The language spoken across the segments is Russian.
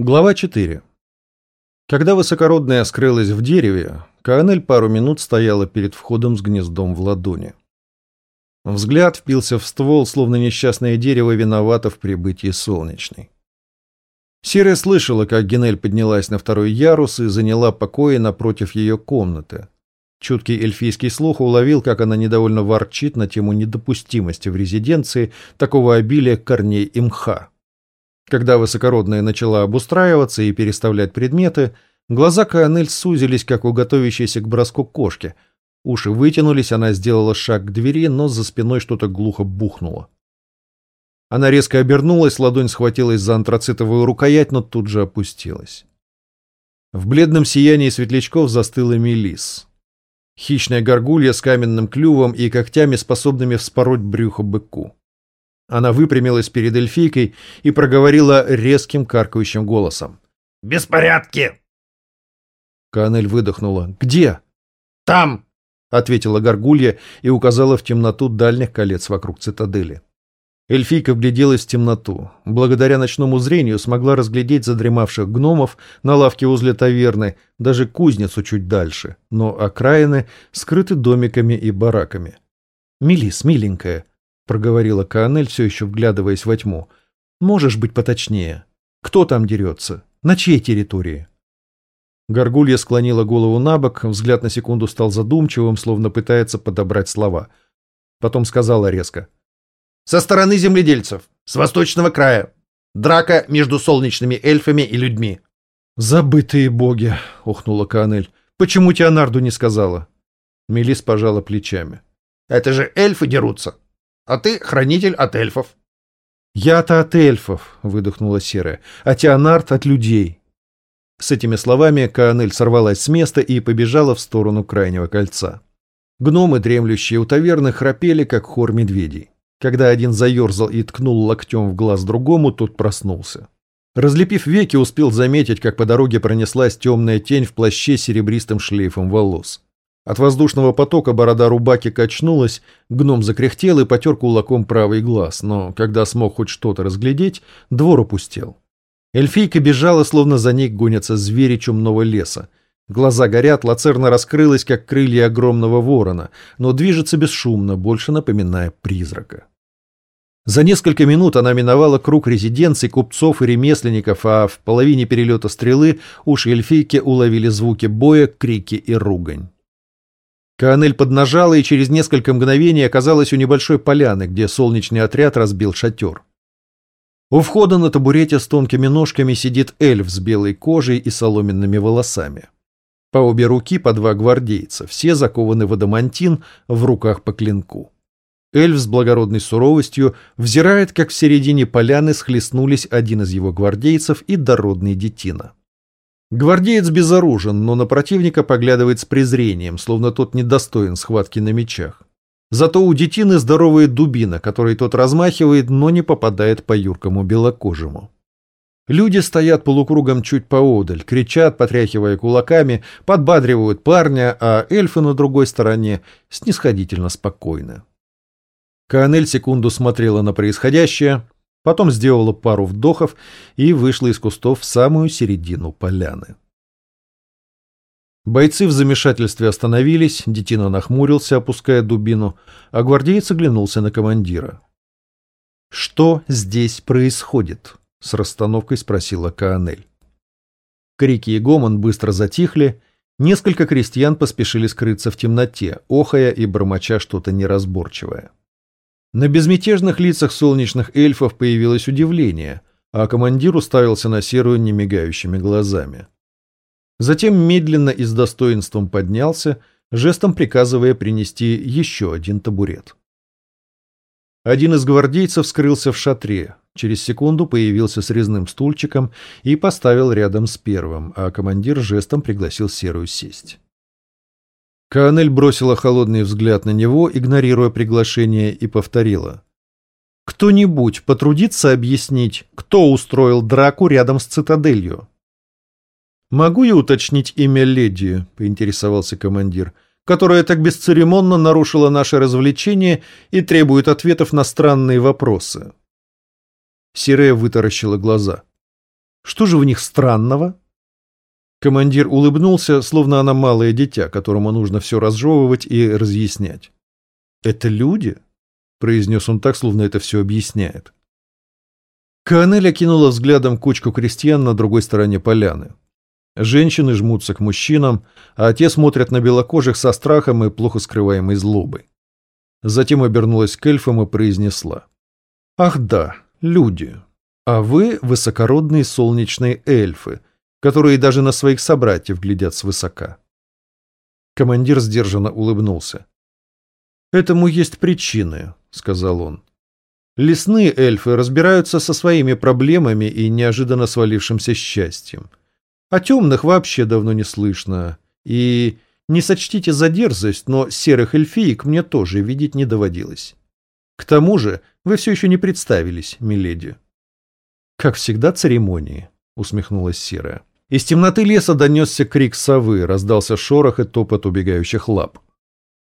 Глава 4. Когда высокородная скрылась в дереве, Каанель пару минут стояла перед входом с гнездом в ладони. Взгляд впился в ствол, словно несчастное дерево виновато в прибытии солнечной. Серая слышала, как Генель поднялась на второй ярус и заняла покои напротив ее комнаты. Чуткий эльфийский слух уловил, как она недовольно ворчит на тему недопустимости в резиденции такого обилия корней и мха. Когда высокородная начала обустраиваться и переставлять предметы, глаза Каанель сузились, как у готовящейся к броску кошки. Уши вытянулись, она сделала шаг к двери, но за спиной что-то глухо бухнуло. Она резко обернулась, ладонь схватилась за антрацитовую рукоять, но тут же опустилась. В бледном сиянии светлячков застыла Мелис. Хищная горгулья с каменным клювом и когтями, способными вспороть брюхо быку. Она выпрямилась перед эльфийкой и проговорила резким каркающим голосом. «Беспорядки!» Канель выдохнула. «Где?» «Там!» — ответила горгулья и указала в темноту дальних колец вокруг цитадели. Эльфийка вгляделась в темноту. Благодаря ночному зрению смогла разглядеть задремавших гномов на лавке возле таверны, даже кузницу чуть дальше, но окраины скрыты домиками и бараками. «Милис, миленькая, проговорила Каанель, все еще вглядываясь во тьму. «Можешь быть поточнее? Кто там дерется? На чьей территории?» Горгулья склонила голову на бок, взгляд на секунду стал задумчивым, словно пытается подобрать слова. Потом сказала резко. «Со стороны земледельцев, с восточного края. Драка между солнечными эльфами и людьми». «Забытые боги!» — ухнула Канель. «Почему Теонарду не сказала?» Мелис пожала плечами. «Это же эльфы дерутся а ты хранитель от эльфов. «Я-то от эльфов», — выдохнула Серая, — «а Теонард от людей». С этими словами Каанель сорвалась с места и побежала в сторону крайнего кольца. Гномы, дремлющие у таверны, храпели, как хор медведей. Когда один заерзал и ткнул локтем в глаз другому, тот проснулся. Разлепив веки, успел заметить, как по дороге пронеслась темная тень в плаще серебристым шлейфом волос. От воздушного потока борода рубаки качнулась, гном закряхтел и потер кулаком правый глаз, но когда смог хоть что-то разглядеть, двор опустел. Эльфийка бежала, словно за ней гонятся звери чумного леса. Глаза горят, лацерна раскрылась, как крылья огромного ворона, но движется бесшумно, больше напоминая призрака. За несколько минут она миновала круг резиденций, купцов и ремесленников, а в половине перелета стрелы уши эльфийки уловили звуки боя, крики и ругань. Каанель поднажала и через несколько мгновений оказалась у небольшой поляны, где солнечный отряд разбил шатер. У входа на табурете с тонкими ножками сидит эльф с белой кожей и соломенными волосами. По обе руки по два гвардейца, все закованы в адамантин, в руках по клинку. Эльф с благородной суровостью взирает, как в середине поляны схлестнулись один из его гвардейцев и дородный детина. Гвардеец безоружен, но на противника поглядывает с презрением, словно тот недостоин схватки на мечах. Зато у детины здоровая дубина, которой тот размахивает, но не попадает по юркому белокожему. Люди стоят полукругом чуть поодаль, кричат, потряхивая кулаками, подбадривают парня, а эльфы на другой стороне снисходительно спокойны. Каанель секунду смотрела на происходящее, Потом сделала пару вдохов и вышла из кустов в самую середину поляны. Бойцы в замешательстве остановились, детина нахмурился, опуская дубину, а гвардеец оглянулся на командира. «Что здесь происходит?» — с расстановкой спросила Каанель. Крики и гомон быстро затихли, несколько крестьян поспешили скрыться в темноте, охая и бормоча что-то неразборчивое. На безмятежных лицах солнечных эльфов появилось удивление, а командир уставился на серую немигающими глазами. Затем медленно и с достоинством поднялся, жестом приказывая принести еще один табурет. Один из гвардейцев скрылся в шатре, через секунду появился с резным стульчиком и поставил рядом с первым, а командир жестом пригласил серую сесть. Канель бросила холодный взгляд на него, игнорируя приглашение, и повторила. «Кто-нибудь потрудится объяснить, кто устроил драку рядом с цитаделью?» «Могу я уточнить имя леди?» — поинтересовался командир, «которая так бесцеремонно нарушила наше развлечение и требует ответов на странные вопросы». Сирея вытаращила глаза. Что же в них странного? Командир улыбнулся, словно она малое дитя, которому нужно все разжевывать и разъяснять. «Это люди?» — произнес он так, словно это все объясняет. Каанель окинула взглядом кучку крестьян на другой стороне поляны. Женщины жмутся к мужчинам, а те смотрят на белокожих со страхом и плохо скрываемой злобой. Затем обернулась к эльфам и произнесла. «Ах да, люди. А вы высокородные солнечные эльфы, которые даже на своих собратьев глядят свысока». Командир сдержанно улыбнулся. «Этому есть причины», — сказал он. «Лесные эльфы разбираются со своими проблемами и неожиданно свалившимся счастьем. О темных вообще давно не слышно. И не сочтите за дерзость, но серых эльфиек мне тоже видеть не доводилось. К тому же вы все еще не представились, миледи». «Как всегда церемонии», — усмехнулась серая. Из темноты леса донесся крик совы, раздался шорох и топот убегающих лап.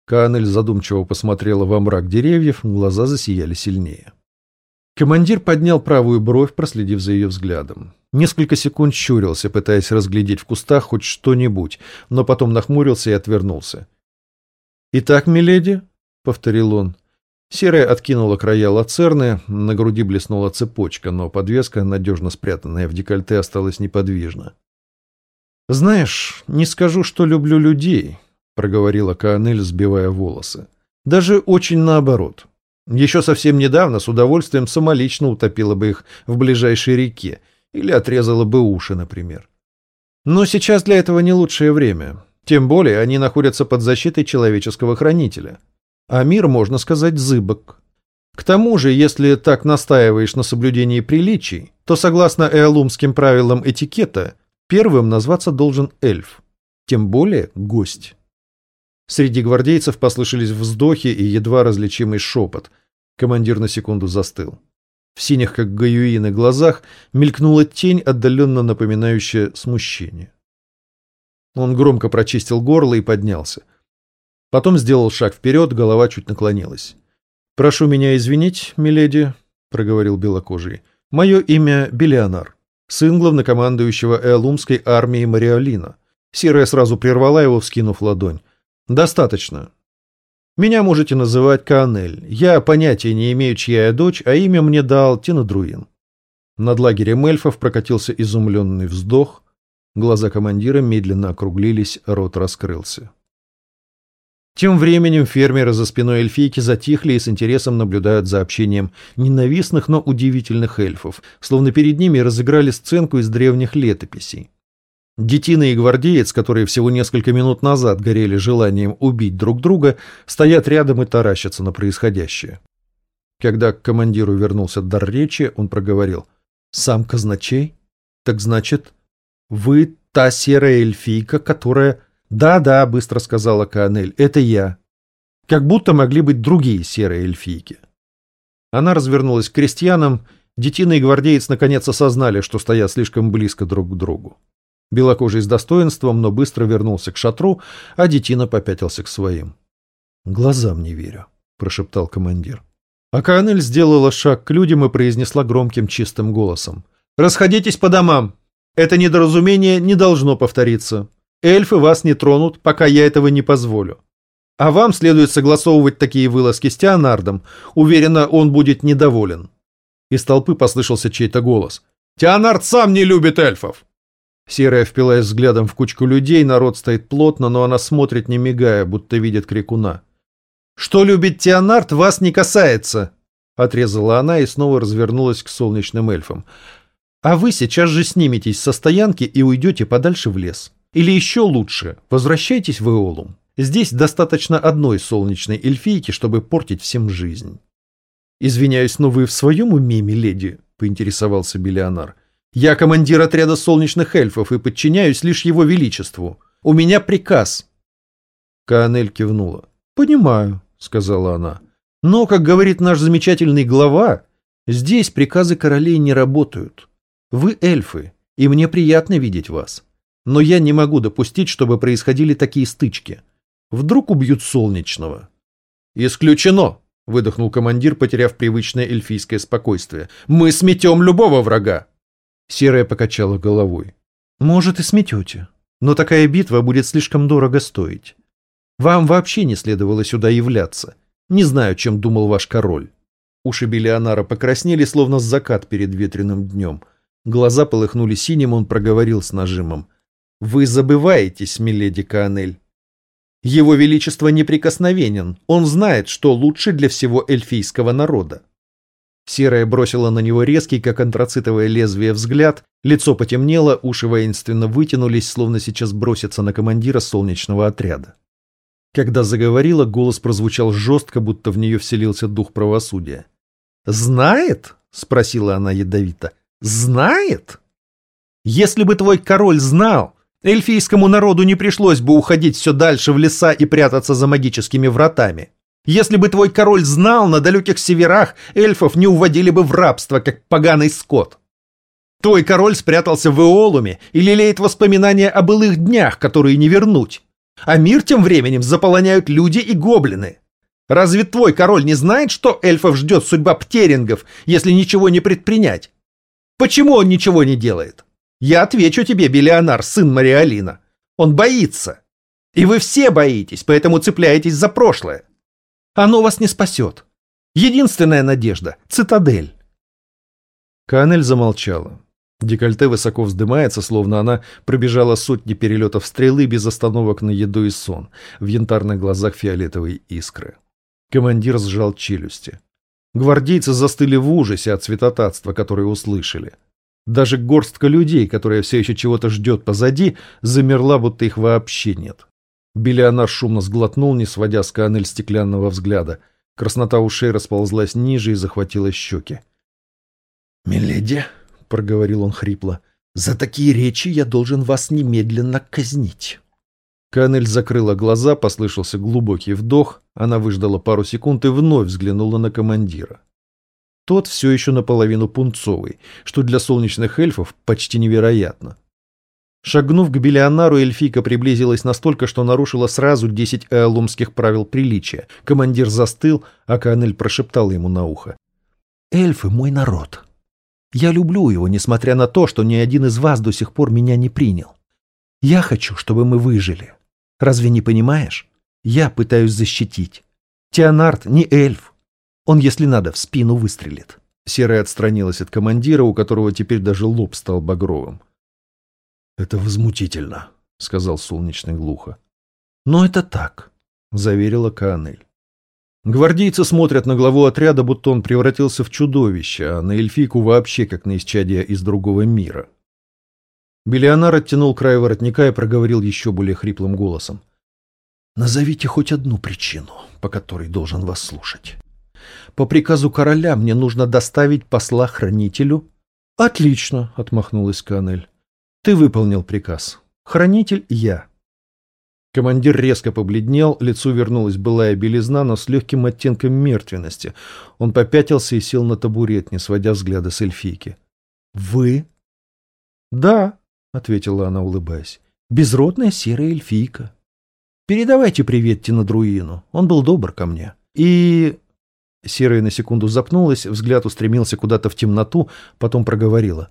Канель задумчиво посмотрела во мрак деревьев, глаза засияли сильнее. Командир поднял правую бровь, проследив за ее взглядом. Несколько секунд щурился, пытаясь разглядеть в кустах хоть что-нибудь, но потом нахмурился и отвернулся. «Итак, миледи», — повторил он. Серая откинула края лацерны, на груди блеснула цепочка, но подвеска, надежно спрятанная в декольте, осталась неподвижна. «Знаешь, не скажу, что люблю людей, проговорила Каанель, сбивая волосы. Даже очень наоборот. Еще совсем недавно с удовольствием самолично утопила бы их в ближайшей реке или отрезала бы уши, например. Но сейчас для этого не лучшее время. Тем более они находятся под защитой человеческого хранителя. А мир, можно сказать, зыбок. К тому же, если так настаиваешь на соблюдении приличий, то, согласно эолумским правилам этикета, первым назваться должен эльф, тем более гость. Среди гвардейцев послышались вздохи и едва различимый шепот. Командир на секунду застыл. В синих, как гаюины, глазах мелькнула тень, отдаленно напоминающая смущение. Он громко прочистил горло и поднялся. Потом сделал шаг вперед, голова чуть наклонилась. «Прошу меня извинить, миледи», — проговорил белокожий. «Мое имя Белионар, сын главнокомандующего Эолумской армии Мариолина». Серая сразу прервала его, вскинув ладонь. Достаточно. Меня можете называть Канель. Я понятия не имею, чья я дочь, а имя мне дал Тинадруин. Над лагерем эльфов прокатился изумленный вздох. Глаза командира медленно округлились, рот раскрылся. Тем временем фермеры за спиной эльфийки затихли и с интересом наблюдают за общением ненавистных, но удивительных эльфов, словно перед ними разыграли сценку из древних летописей. Детина и гвардеец, которые всего несколько минут назад горели желанием убить друг друга, стоят рядом и таращатся на происходящее. Когда к командиру вернулся дар речи, он проговорил. «Сам казначей? Так значит, вы та серая эльфийка, которая...» «Да-да», — быстро сказала Каанель, — «это я». Как будто могли быть другие серые эльфийки. Она развернулась к крестьянам, детина и гвардеец наконец осознали, что стоят слишком близко друг к другу. Белокожий с достоинством, но быстро вернулся к шатру, а детина попятился к своим. «Глазам не верю», — прошептал командир. А Каанель сделала шаг к людям и произнесла громким чистым голосом. «Расходитесь по домам! Это недоразумение не должно повториться. Эльфы вас не тронут, пока я этого не позволю. А вам следует согласовывать такие вылазки с Теонардом. Уверена, он будет недоволен». Из толпы послышался чей-то голос. «Теонард сам не любит эльфов!» Серая впилась взглядом в кучку людей, народ стоит плотно, но она смотрит не мигая, будто видит крикуна. «Что любит Теонард, вас не касается!» Отрезала она и снова развернулась к солнечным эльфам. «А вы сейчас же сниметесь со стоянки и уйдете подальше в лес. Или еще лучше, возвращайтесь в Эолум. Здесь достаточно одной солнечной эльфийки, чтобы портить всем жизнь». «Извиняюсь, но вы в своем уме, миледи?» — поинтересовался Белионар. Я командир отряда солнечных эльфов и подчиняюсь лишь его величеству. У меня приказ. Каанель кивнула. Понимаю, сказала она. Но, как говорит наш замечательный глава, здесь приказы королей не работают. Вы эльфы, и мне приятно видеть вас. Но я не могу допустить, чтобы происходили такие стычки. Вдруг убьют солнечного. Исключено, выдохнул командир, потеряв привычное эльфийское спокойствие. Мы сметем любого врага. Серая покачала головой. Может, и сметете, но такая битва будет слишком дорого стоить. Вам вообще не следовало сюда являться. Не знаю, чем думал ваш король. Уши Белионара покраснели, словно закат перед ветреным днем. Глаза полыхнули синим, он проговорил с нажимом. «Вы забываетесь, миледи Каанель. Его Величество неприкосновенен. Он знает, что лучше для всего эльфийского народа. Серая бросила на него резкий, как антрацитовое лезвие, взгляд, лицо потемнело, уши воинственно вытянулись, словно сейчас бросятся на командира солнечного отряда. Когда заговорила, голос прозвучал жестко, будто в нее вселился дух правосудия. «Знает?» — спросила она ядовито. «Знает? Если бы твой король знал, эльфийскому народу не пришлось бы уходить все дальше в леса и прятаться за магическими вратами. Если бы твой король знал, на далеких северах эльфов не уводили бы в рабство, как поганый скот. Твой король спрятался в Эолуме и лелеет воспоминания о былых днях, которые не вернуть. А мир тем временем заполоняют люди и гоблины. Разве твой король не знает, что эльфов ждет судьба птерингов, если ничего не предпринять? Почему он ничего не делает? Я отвечу тебе, Белионар, сын Мариалина. Он боится. И вы все боитесь, поэтому цепляетесь за прошлое. Оно вас не спасет. Единственная надежда — цитадель. Канель замолчала. Декольте высоко вздымается, словно она пробежала сотни перелетов стрелы без остановок на еду и сон. В янтарных глазах фиолетовые искры. Командир сжал челюсти. Гвардейцы застыли в ужасе от святотатства, которое услышали. Даже горстка людей, которая все еще чего-то ждет позади, замерла, будто их вообще нет. Белионар шумно сглотнул, не сводя с Канель стеклянного взгляда. Краснота ушей расползлась ниже и захватила щеки. «Миледи», — проговорил он хрипло, — «за такие речи я должен вас немедленно казнить». Канель закрыла глаза, послышался глубокий вдох, она выждала пару секунд и вновь взглянула на командира. Тот все еще наполовину пунцовый, что для солнечных эльфов почти невероятно. Шагнув к Белионару, эльфийка приблизилась настолько, что нарушила сразу десять эолумских правил приличия. Командир застыл, а Канель прошептал ему на ухо. «Эльфы — мой народ. Я люблю его, несмотря на то, что ни один из вас до сих пор меня не принял. Я хочу, чтобы мы выжили. Разве не понимаешь? Я пытаюсь защитить. Теонард не эльф. Он, если надо, в спину выстрелит». Серая отстранилась от командира, у которого теперь даже лоб стал багровым. «Это возмутительно», — сказал Солнечный глухо. «Но это так», — заверила Каанель. Гвардейцы смотрят на главу отряда, будто он превратился в чудовище, а на эльфийку вообще как на исчадие из другого мира. Белионар оттянул край воротника и проговорил еще более хриплым голосом. «Назовите хоть одну причину, по которой должен вас слушать. По приказу короля мне нужно доставить посла-хранителю». «Отлично», — отмахнулась Канель. Ты выполнил приказ. Хранитель я. Командир резко побледнел, лицу вернулась былая белизна, но с легким оттенком мертвенности. Он попятился и сел на табурет, не сводя взгляда с эльфийки. «Вы?» «Да», — ответила она, улыбаясь. «Безродная серая эльфийка. Передавайте привет Тинадруину, он был добр ко мне. И...» Серая на секунду запнулась, взгляд устремился куда-то в темноту, потом проговорила.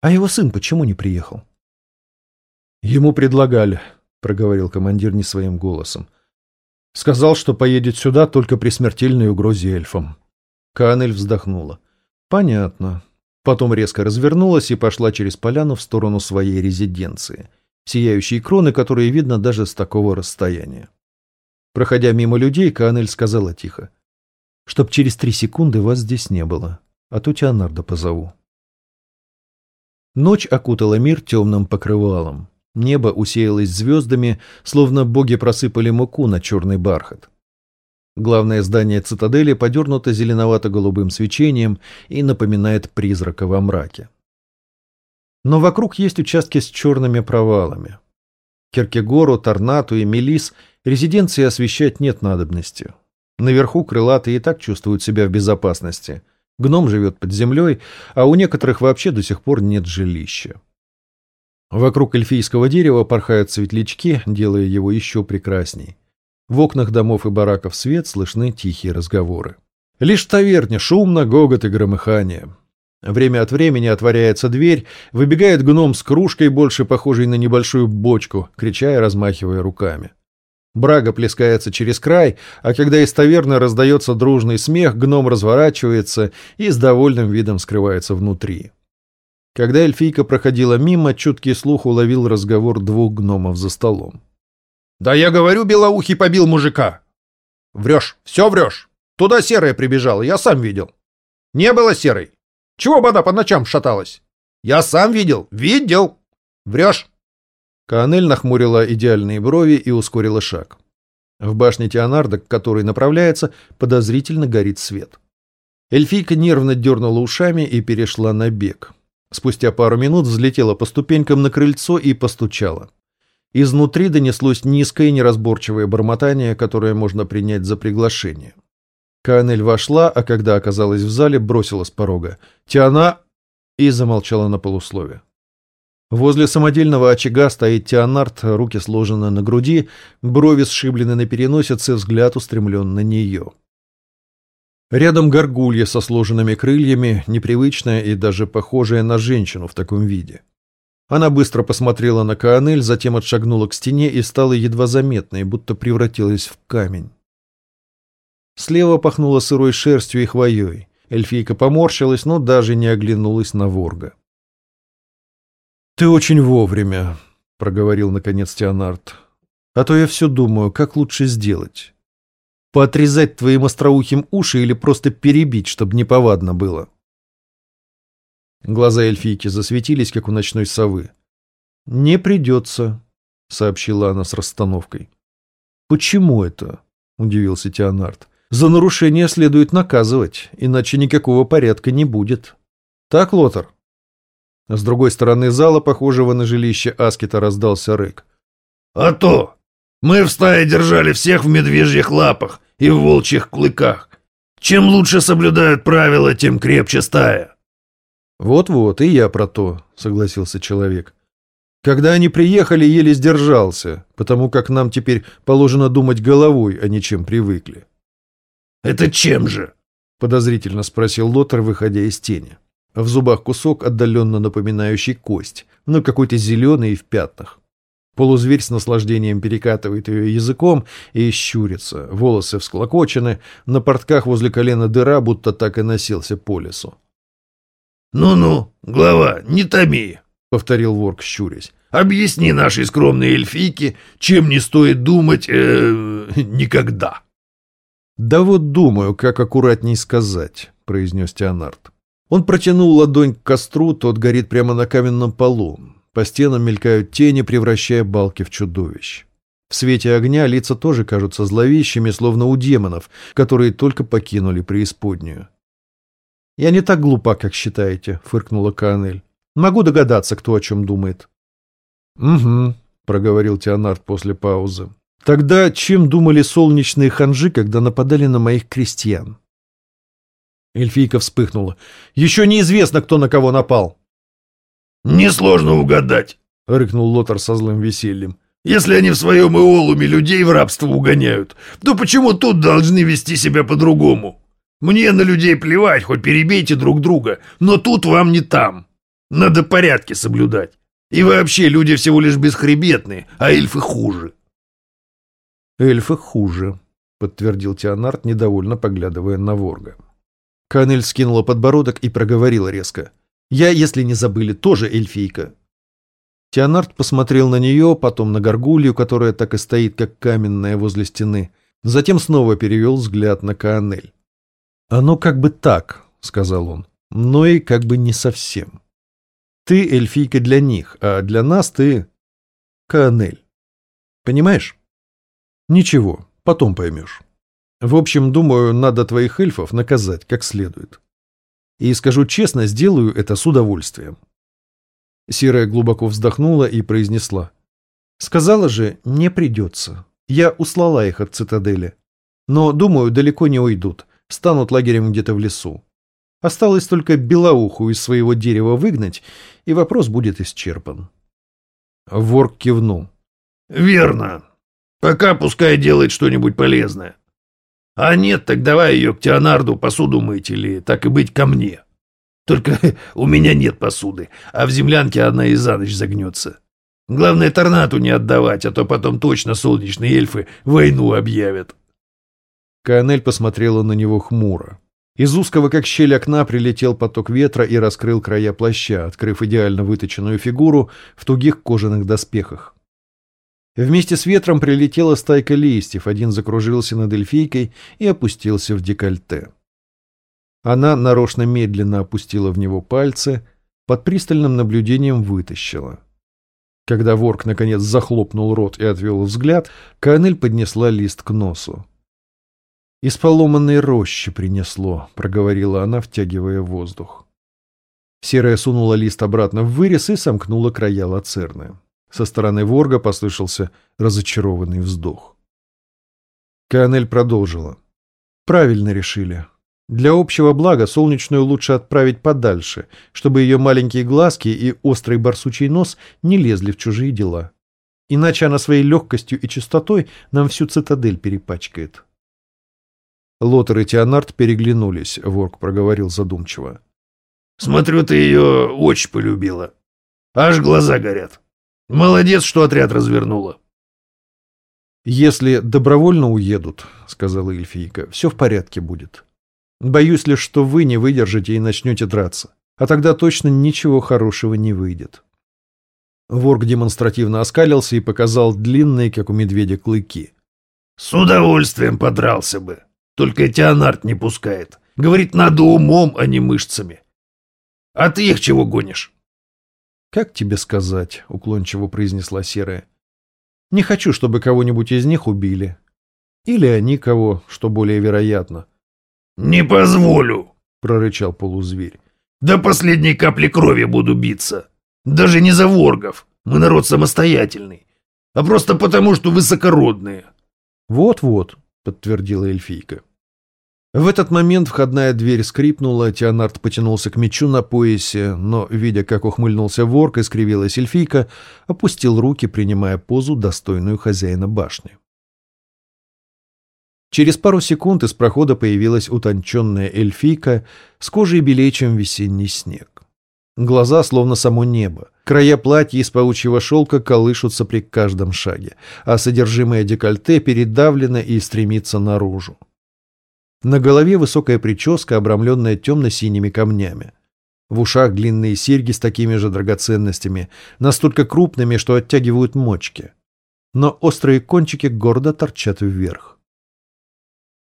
А его сын почему не приехал? Ему предлагали, проговорил командир не своим голосом. Сказал, что поедет сюда только при смертельной угрозе эльфам. Канель вздохнула. Понятно. Потом резко развернулась и пошла через поляну в сторону своей резиденции, сияющие кроны, которые видно даже с такого расстояния. Проходя мимо людей, Канель сказала тихо. «Чтоб через три секунды вас здесь не было, а то Теонардо позову». Ночь окутала мир темным покрывалом. Небо усеялось звездами, словно боги просыпали муку на черный бархат. Главное здание цитадели подернуто зеленовато-голубым свечением и напоминает призрака во мраке. Но вокруг есть участки с черными провалами. Киркегору, Торнату и Мелис резиденции освещать нет надобности. Наверху крылатые и так чувствуют себя в безопасности – Гном живет под землей, а у некоторых вообще до сих пор нет жилища. Вокруг эльфийского дерева порхают светлячки, делая его еще прекрасней. В окнах домов и бараков свет слышны тихие разговоры. Лишь в таверне шумно, гогот и громыхание. Время от времени отворяется дверь, выбегает гном с кружкой, больше похожей на небольшую бочку, крича и размахивая руками. Брага плескается через край, а когда из таверны раздается дружный смех, гном разворачивается и с довольным видом скрывается внутри. Когда эльфийка проходила мимо, чуткий слух уловил разговор двух гномов за столом. «Да я говорю, Белоухий побил мужика!» «Врешь, все врешь! Туда серая прибежала, я сам видел!» «Не было серой! Чего вода по ночам шаталась? Я сам видел, видел. Врешь. Канель нахмурила идеальные брови и ускорила шаг. В башне Теонарда, к которой направляется, подозрительно горит свет. Эльфийка нервно дернула ушами и перешла на бег. Спустя пару минут взлетела по ступенькам на крыльцо и постучала. Изнутри донеслось низкое неразборчивое бормотание, которое можно принять за приглашение. Канель вошла, а когда оказалась в зале, бросила с порога. «Тиана!» и замолчала на полуслове. Возле самодельного очага стоит Теонард, руки сложены на груди, брови сшиблены на переносице, взгляд устремлен на нее. Рядом горгулья со сложенными крыльями, непривычная и даже похожая на женщину в таком виде. Она быстро посмотрела на Каанель, затем отшагнула к стене и стала едва заметной, будто превратилась в камень. Слева пахнуло сырой шерстью и хвоей. Эльфийка поморщилась, но даже не оглянулась на ворга. «Ты очень вовремя», — проговорил наконец Теонард. «А то я все думаю, как лучше сделать. Поотрезать твоим остроухим уши или просто перебить, чтобы неповадно было?» Глаза эльфийки засветились, как у ночной совы. «Не придется», — сообщила она с расстановкой. «Почему это?» — удивился Теонард. За нарушение следует наказывать, иначе никакого порядка не будет. Так, Лотар? С другой стороны зала, похожего на жилище Аскета, раздался рык. «А то! Мы в стае держали всех в медвежьих лапах и в волчьих клыках. Чем лучше соблюдают правила, тем крепче стая». «Вот-вот, и я про то», — согласился человек. «Когда они приехали, еле сдержался, потому как нам теперь положено думать головой, а не чем привыкли». «Это чем же?» — подозрительно спросил Лотер, выходя из тени. В зубах кусок, отдаленно напоминающий кость, но какой-то зеленый и в пятнах. Полузверь с наслаждением перекатывает ее языком и щурится, волосы всклокочены, на портках возле колена дыра, будто так и носился по лесу. «Ну-ну, глава, не томи», — повторил ворк, щурясь. «Объясни нашей скромной эльфийке, чем не стоит думать э, никогда». «Да вот думаю, как аккуратней сказать», — произнес Теонард. Он протянул ладонь к костру, тот горит прямо на каменном полу. По стенам мелькают тени, превращая балки в чудовищ. В свете огня лица тоже кажутся зловещими, словно у демонов, которые только покинули преисподнюю. «Я не так глупа, как считаете», — фыркнула Канель. «Могу догадаться, кто о чем думает». «Угу», — проговорил Теонард после паузы. Тогда чем думали солнечные ханжи, когда нападали на моих крестьян? Эльфийка вспыхнула. «Еще неизвестно, кто на кого напал». «Несложно угадать», — рыкнул Лотар со злым весельем. «Если они в своем иолуме людей в рабство угоняют, то почему тут должны вести себя по-другому? Мне на людей плевать, хоть перебейте друг друга, но тут вам не там. Надо порядки соблюдать. И вообще люди всего лишь бесхребетные, а эльфы хуже». «Эльфы хуже», — подтвердил Теонард, недовольно поглядывая на Ворга. Канель скинула подбородок и проговорила резко. «Я, если не забыли, тоже эльфийка». Теонард посмотрел на нее, потом на горгулью, которая так и стоит, как каменная возле стены. Затем снова перевел взгляд на Каанель. «Оно как бы так», — сказал он, — «но и как бы не совсем. Ты эльфийка для них, а для нас ты Каанель. Понимаешь?» Ничего, потом поймешь. В общем, думаю, надо твоих эльфов наказать как следует. И скажу честно, сделаю это с удовольствием. Серая глубоко вздохнула и произнесла. Сказала же, не придется. Я услала их от цитадели. Но, думаю, далеко не уйдут. Станут лагерем где-то в лесу. Осталось только белоуху из своего дерева выгнать, и вопрос будет исчерпан. Ворк кивнул. «Верно. Пока пускай делает что-нибудь полезное. А нет, так давай ее к Теонарду посуду мыть или, так и быть, ко мне. Только у меня нет посуды, а в землянке одна и за ночь загнется. Главное, торнату не отдавать, а то потом точно солнечные эльфы войну объявят. Каанель посмотрела на него хмуро. Из узкого, как щель окна, прилетел поток ветра и раскрыл края плаща, открыв идеально выточенную фигуру в тугих кожаных доспехах. Вместе с ветром прилетела стайка листьев, один закружился над эльфийкой и опустился в декольте. Она нарочно медленно опустила в него пальцы, под пристальным наблюдением вытащила. Когда ворк наконец захлопнул рот и отвел взгляд, Канель поднесла лист к носу. «Из поломанной рощи принесло», — проговорила она, втягивая воздух. Серая сунула лист обратно в вырез и сомкнула края лацерны. Со стороны ворга послышался разочарованный вздох. Канель продолжила. «Правильно решили. Для общего блага солнечную лучше отправить подальше, чтобы ее маленькие глазки и острый барсучий нос не лезли в чужие дела. Иначе она своей легкостью и чистотой нам всю цитадель перепачкает». Лотер и Теонард переглянулись, Ворк проговорил задумчиво. «Смотрю, ты ее очень полюбила. Аж глаза горят. Молодец, что отряд развернула». «Если добровольно уедут, — сказала эльфийка, — все в порядке будет. Боюсь лишь, что вы не выдержите и начнете драться. А тогда точно ничего хорошего не выйдет». Ворк демонстративно оскалился и показал длинные, как у медведя, клыки. «С удовольствием подрался бы», только Теонард не пускает. Говорит, надо умом, а не мышцами. А ты их чего гонишь? Как тебе сказать, уклончиво произнесла Серая. Не хочу, чтобы кого-нибудь из них убили. Или они кого, что более вероятно. Не позволю, прорычал полузверь. До последней капли крови буду биться. Даже не за воргов. Мы народ самостоятельный. А просто потому, что высокородные. Вот-вот, — подтвердила эльфийка. В этот момент входная дверь скрипнула, Теонард потянулся к мечу на поясе, но, видя, как ухмыльнулся ворк и скривилась эльфийка, опустил руки, принимая позу, достойную хозяина башни. Через пару секунд из прохода появилась утонченная эльфийка с кожей белее, чем весенний снег. Глаза словно само небо. Края платья из паучьего шелка колышутся при каждом шаге, а содержимое декольте передавлено и стремится наружу. На голове высокая прическа, обрамленная темно-синими камнями. В ушах длинные серьги с такими же драгоценностями, настолько крупными, что оттягивают мочки. Но острые кончики гордо торчат вверх.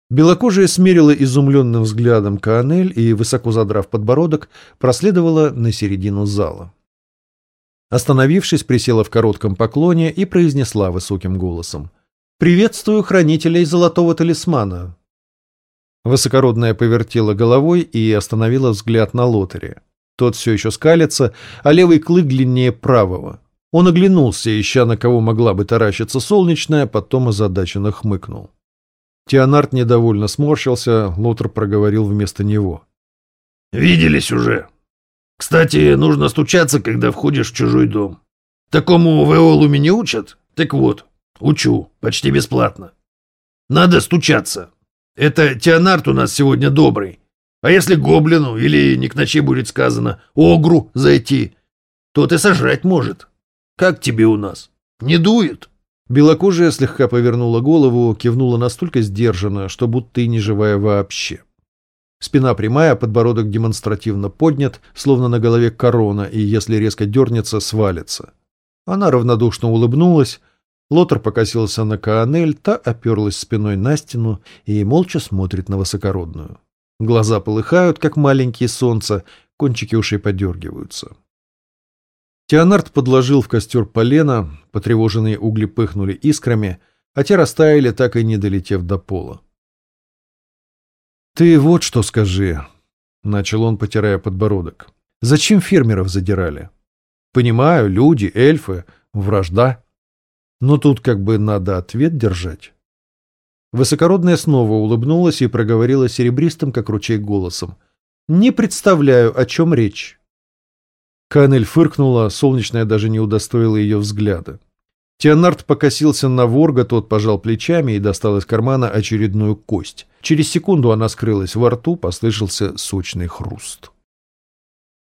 Белокожая смерила изумленным взглядом Каанель и, высоко задрав подбородок, проследовала на середину зала. Остановившись, присела в коротком поклоне и произнесла высоким голосом. «Приветствую хранителей золотого талисмана!» Высокородная повертела головой и остановила взгляд на лотере. Тот все еще скалится, а левый клык длиннее правого. Он оглянулся, ища на кого могла бы таращиться солнечная, потом озадаченно хмыкнул. Теонард недовольно сморщился, Лотер проговорил вместо него. «Виделись уже. Кстати, нужно стучаться, когда входишь в чужой дом. Такому в Эолуме не учат? Так вот, учу, почти бесплатно. Надо стучаться. Это Теонард у нас сегодня добрый. А если гоблину, или не к ночи будет сказано, огру зайти, то ты сожрать может. Как тебе у нас? Не дует?» Белокожая слегка повернула голову, кивнула настолько сдержанно, что будто и не живая вообще. Спина прямая, подбородок демонстративно поднят, словно на голове корона, и если резко дернется, свалится. Она равнодушно улыбнулась. Лотер покосился на Каанель, та оперлась спиной на стену и молча смотрит на высокородную. Глаза полыхают, как маленькие солнца, кончики ушей подергиваются. Теонард подложил в костер полено, потревоженные угли пыхнули искрами, а те растаяли, так и не долетев до пола. «Ты вот что скажи», — начал он, потирая подбородок. «Зачем фермеров задирали? Понимаю, люди, эльфы, вражда. Но тут как бы надо ответ держать». Высокородная снова улыбнулась и проговорила серебристым, как ручей, голосом. «Не представляю, о чем речь». Канель фыркнула, солнечная даже не удостоила ее взгляда. Теонард покосился на ворга, тот пожал плечами и достал из кармана очередную кость. Через секунду она скрылась во рту, послышался сочный хруст.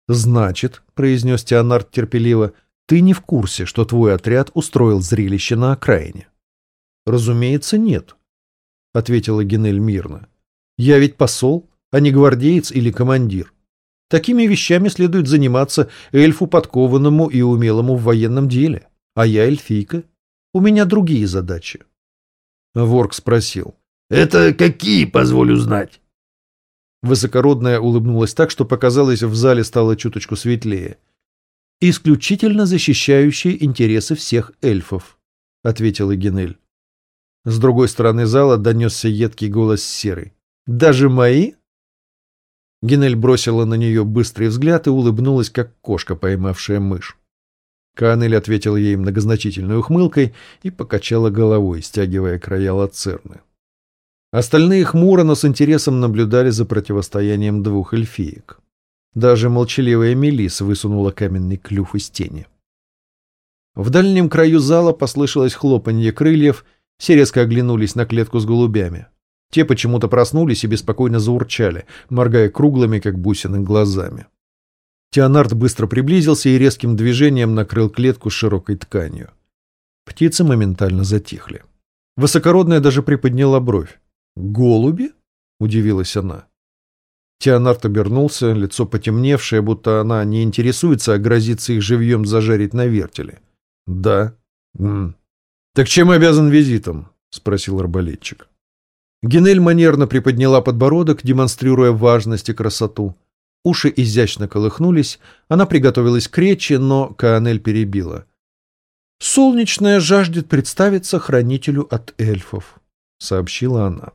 «Значит», — произнес Теонард терпеливо, — «ты не в курсе, что твой отряд устроил зрелище на окраине?» «Разумеется, нет», — ответила Генель мирно. «Я ведь посол, а не гвардеец или командир. Такими вещами следует заниматься эльфу подкованному и умелому в военном деле. А я эльфийка. У меня другие задачи». Ворк спросил. «Это какие, позволю знать?» Высокородная улыбнулась так, что показалось, в зале стало чуточку светлее. «Исключительно защищающие интересы всех эльфов», — ответила Генель. С другой стороны зала донесся едкий голос Серый. «Даже мои?» Генель бросила на нее быстрый взгляд и улыбнулась, как кошка, поймавшая мышь. Канель ответила ей многозначительной ухмылкой и покачала головой, стягивая края лацерны. Остальные хмуро, но с интересом наблюдали за противостоянием двух эльфиек. Даже молчаливая Мелис высунула каменный клюв из тени. В дальнем краю зала послышалось хлопанье крыльев, все резко оглянулись на клетку с голубями. Те почему-то проснулись и беспокойно заурчали, моргая круглыми, как бусины, глазами. Теонард быстро приблизился и резким движением накрыл клетку широкой тканью. Птицы моментально затихли. Высокородная даже приподняла бровь. «Голуби?» — удивилась она. Теонард обернулся, лицо потемневшее, будто она не интересуется, а грозится их живьем зажарить на вертеле. «Да». М -м. «Так чем обязан визитом?» — спросил арбалетчик. Генель манерно приподняла подбородок, демонстрируя важность и красоту. Уши изящно колыхнулись, она приготовилась к речи, но Каанель перебила. «Солнечная жаждет представиться хранителю от эльфов», — сообщила она.